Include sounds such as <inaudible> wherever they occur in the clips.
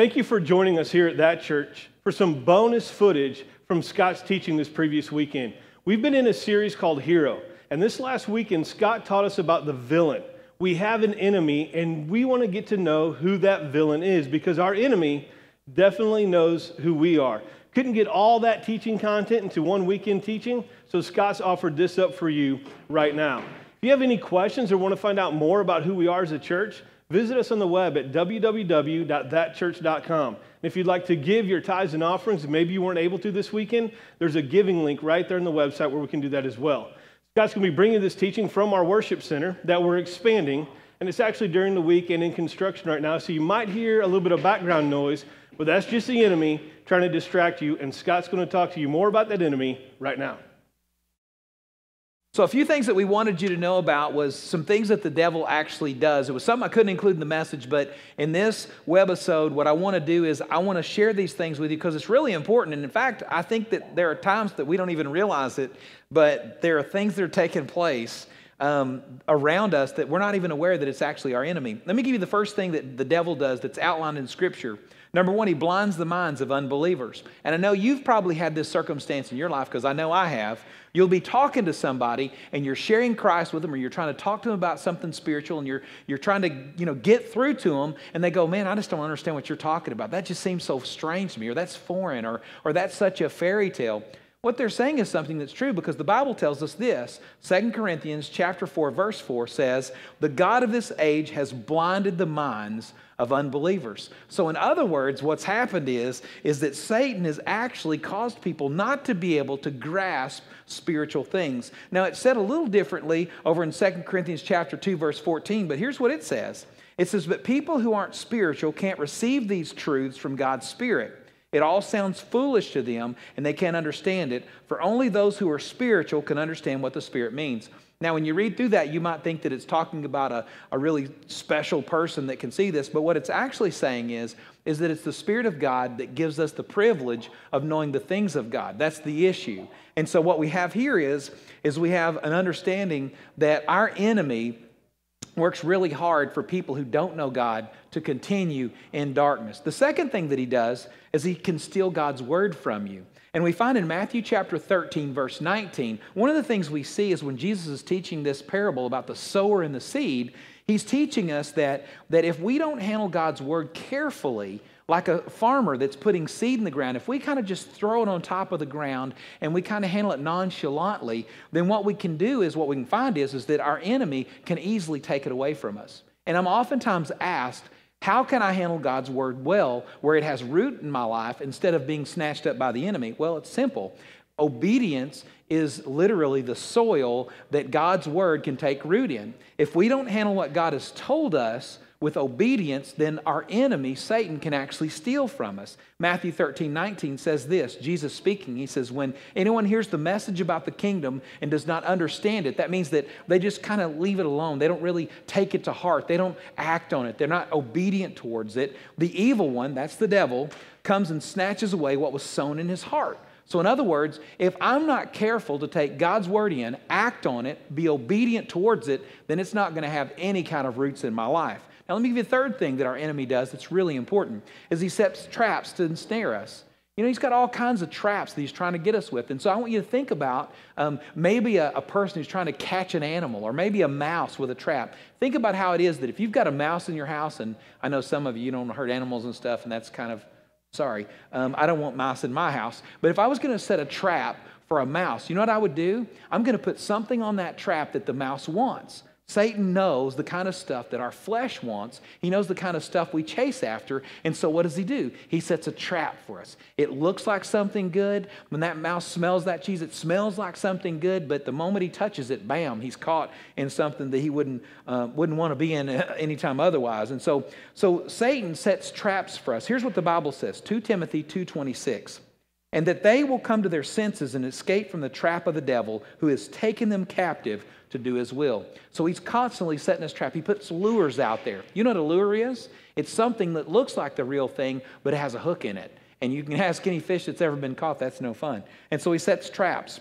Thank you for joining us here at that church for some bonus footage from Scott's teaching this previous weekend. We've been in a series called Hero, and this last weekend, Scott taught us about the villain. We have an enemy, and we want to get to know who that villain is because our enemy definitely knows who we are. Couldn't get all that teaching content into one weekend teaching, so Scott's offered this up for you right now. If you have any questions or want to find out more about who we are as a church, visit us on the web at www.thatchurch.com. And if you'd like to give your tithes and offerings, maybe you weren't able to this weekend, there's a giving link right there on the website where we can do that as well. Scott's going to be bringing this teaching from our worship center that we're expanding, and it's actually during the week and in construction right now, so you might hear a little bit of background noise, but that's just the enemy trying to distract you, and Scott's going to talk to you more about that enemy right now. So, a few things that we wanted you to know about was some things that the devil actually does. It was something I couldn't include in the message, but in this webisode, what I want to do is I want to share these things with you because it's really important. And in fact, I think that there are times that we don't even realize it, but there are things that are taking place um, around us that we're not even aware that it's actually our enemy. Let me give you the first thing that the devil does that's outlined in Scripture. Number one, he blinds the minds of unbelievers. And I know you've probably had this circumstance in your life because I know I have. You'll be talking to somebody and you're sharing Christ with them or you're trying to talk to them about something spiritual and you're, you're trying to you know, get through to them and they go, Man, I just don't understand what you're talking about. That just seems so strange to me or that's foreign or, or that's such a fairy tale. What they're saying is something that's true because the Bible tells us this. 2 Corinthians chapter 4 verse 4 says, "The God of this age has blinded the minds of unbelievers." So in other words, what's happened is is that Satan has actually caused people not to be able to grasp spiritual things. Now it's said a little differently over in 2 Corinthians chapter 2 verse 14, but here's what it says. It says, "But people who aren't spiritual can't receive these truths from God's spirit." It all sounds foolish to them and they can't understand it, for only those who are spiritual can understand what the Spirit means. Now, when you read through that, you might think that it's talking about a, a really special person that can see this, but what it's actually saying is, is that it's the Spirit of God that gives us the privilege of knowing the things of God. That's the issue. And so what we have here is, is we have an understanding that our enemy works really hard for people who don't know God to continue in darkness. The second thing that he does is he can steal God's word from you. And we find in Matthew chapter 13, verse 19, one of the things we see is when Jesus is teaching this parable about the sower and the seed, he's teaching us that, that if we don't handle God's word carefully, like a farmer that's putting seed in the ground, if we kind of just throw it on top of the ground and we kind of handle it nonchalantly, then what we can do is what we can find is, is that our enemy can easily take it away from us. And I'm oftentimes asked, how can I handle God's word well where it has root in my life instead of being snatched up by the enemy? Well, it's simple. Obedience is literally the soil that God's word can take root in. If we don't handle what God has told us, with obedience, then our enemy, Satan, can actually steal from us. Matthew 13, 19 says this Jesus speaking, he says, When anyone hears the message about the kingdom and does not understand it, that means that they just kind of leave it alone. They don't really take it to heart, they don't act on it, they're not obedient towards it. The evil one, that's the devil, comes and snatches away what was sown in his heart. So, in other words, if I'm not careful to take God's word in, act on it, be obedient towards it, then it's not going to have any kind of roots in my life. Now, let me give you a third thing that our enemy does that's really important, is he sets traps to ensnare us. You know, he's got all kinds of traps that he's trying to get us with. And so I want you to think about um, maybe a, a, person who's trying to catch an animal or maybe a mouse with a trap. Think about how it is that if you've got a mouse in your house, and I know some of you, you don't hurt animals and stuff, and that's kind of, sorry, um, I don't want mice in my house. But if I was going to set a trap for a mouse, you know what I would do? I'm going to put something on that trap that the mouse wants. Satan knows the kind of stuff that our flesh wants. He knows the kind of stuff we chase after. And so, what does he do? He sets a trap for us. It looks like something good. When that mouse smells that cheese, it smells like something good. But the moment he touches it, bam, he's caught in something that he wouldn't, uh, wouldn't want to be in anytime otherwise. And so, so, Satan sets traps for us. Here's what the Bible says 2 Timothy 2.26 and that they will come to their senses and escape from the trap of the devil who has taken them captive to do his will. So he's constantly setting his trap. He puts lures out there. You know what a lure is? It's something that looks like the real thing, but it has a hook in it. And you can <laughs> ask any fish that's ever been caught, that's no fun. And so he sets traps.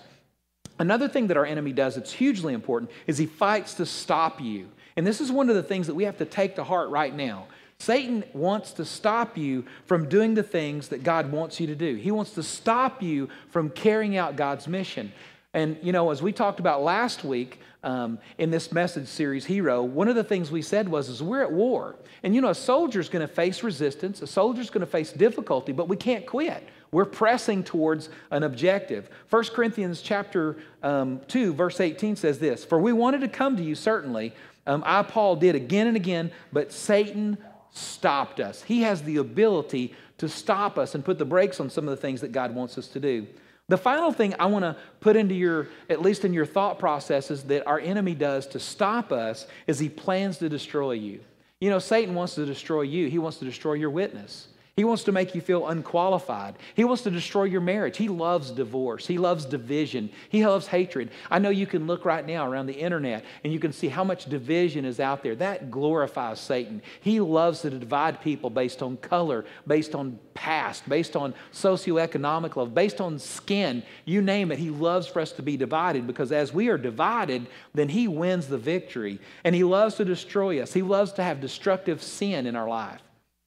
Another thing that our enemy does that's hugely important is he fights to stop you. And this is one of the things that we have to take to heart right now. Satan wants to stop you from doing the things that God wants you to do. He wants to stop you from carrying out God's mission. And, you know, as we talked about last week um, in this message series, Hero, one of the things we said was, is we're at war. And, you know, a soldier's going to face resistance, a soldier's going to face difficulty, but we can't quit. We're pressing towards an objective. 1 Corinthians chapter um, 2, verse 18 says this, For we wanted to come to you, certainly. Um, I, Paul, did again and again, but Satan stopped us. He has the ability to stop us and put the brakes on some of the things that God wants us to do. The final thing I want to put into your, at least in your thought processes, that our enemy does to stop us is he plans to destroy you. You know, Satan wants to destroy you, he wants to destroy your witness. He wants to make you feel unqualified. He wants to destroy your marriage. He loves divorce. He loves division. He loves hatred. I know you can look right now around the internet and you can see how much division is out there. That glorifies Satan. He loves to divide people based on color, based on past, based on socioeconomic level, based on skin. You name it. He loves for us to be divided because as we are divided, then he wins the victory. And he loves to destroy us. He loves to have destructive sin in our life.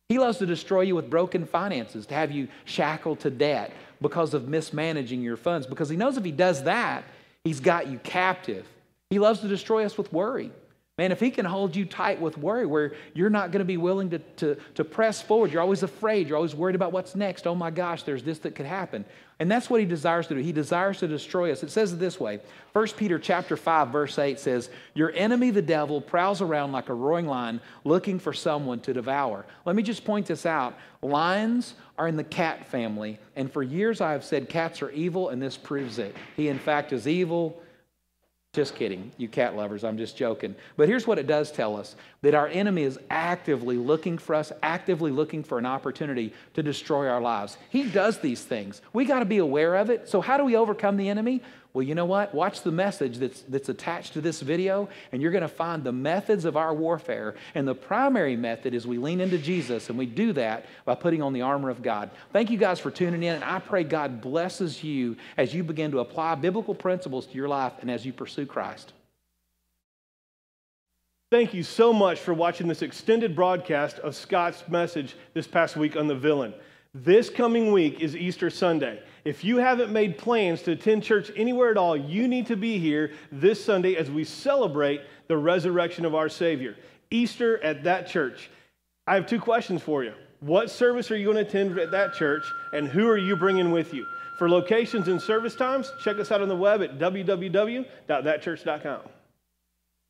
He loves to destroy you with broken finances, to have you shackled to debt because of mismanaging your funds, because he knows if he does that, he's got you captive. He loves to destroy us with worry. Man, if he can hold you tight with worry, where you're not going to be willing to, to, to press forward, you're always afraid, you're always worried about what's next. Oh my gosh, there's this that could happen. And that's what he desires to do. He desires to destroy us. It says it this way 1 Peter chapter 5, verse 8 says, Your enemy, the devil, prowls around like a roaring lion looking for someone to devour. Let me just point this out. Lions are in the cat family, and for years I have said cats are evil, and this proves it. He, in fact, is evil just kidding, you cat lovers, I'm just joking. But here's what it does tell us that our enemy is actively looking for us, actively looking for an opportunity to destroy our lives. He does these things. We got to be aware of it. So, how do we overcome the enemy? Well, you know what? Watch the message that's, that's attached to this video, and you're going to find the methods of our warfare. And the primary method is we lean into Jesus, and we do that by putting on the armor of God. Thank you guys for tuning in, and I pray God blesses you as you begin to apply biblical principles to your life and as you pursue Christ. Thank you so much for watching this extended broadcast of Scott's message this past week on the villain. This coming week is Easter Sunday. If you haven't made plans to attend church anywhere at all, you need to be here this Sunday as we celebrate the resurrection of our Savior. Easter at that church. I have two questions for you. What service are you going to attend at that church, and who are you bringing with you? For locations and service times, check us out on the web at www.thatchurch.com.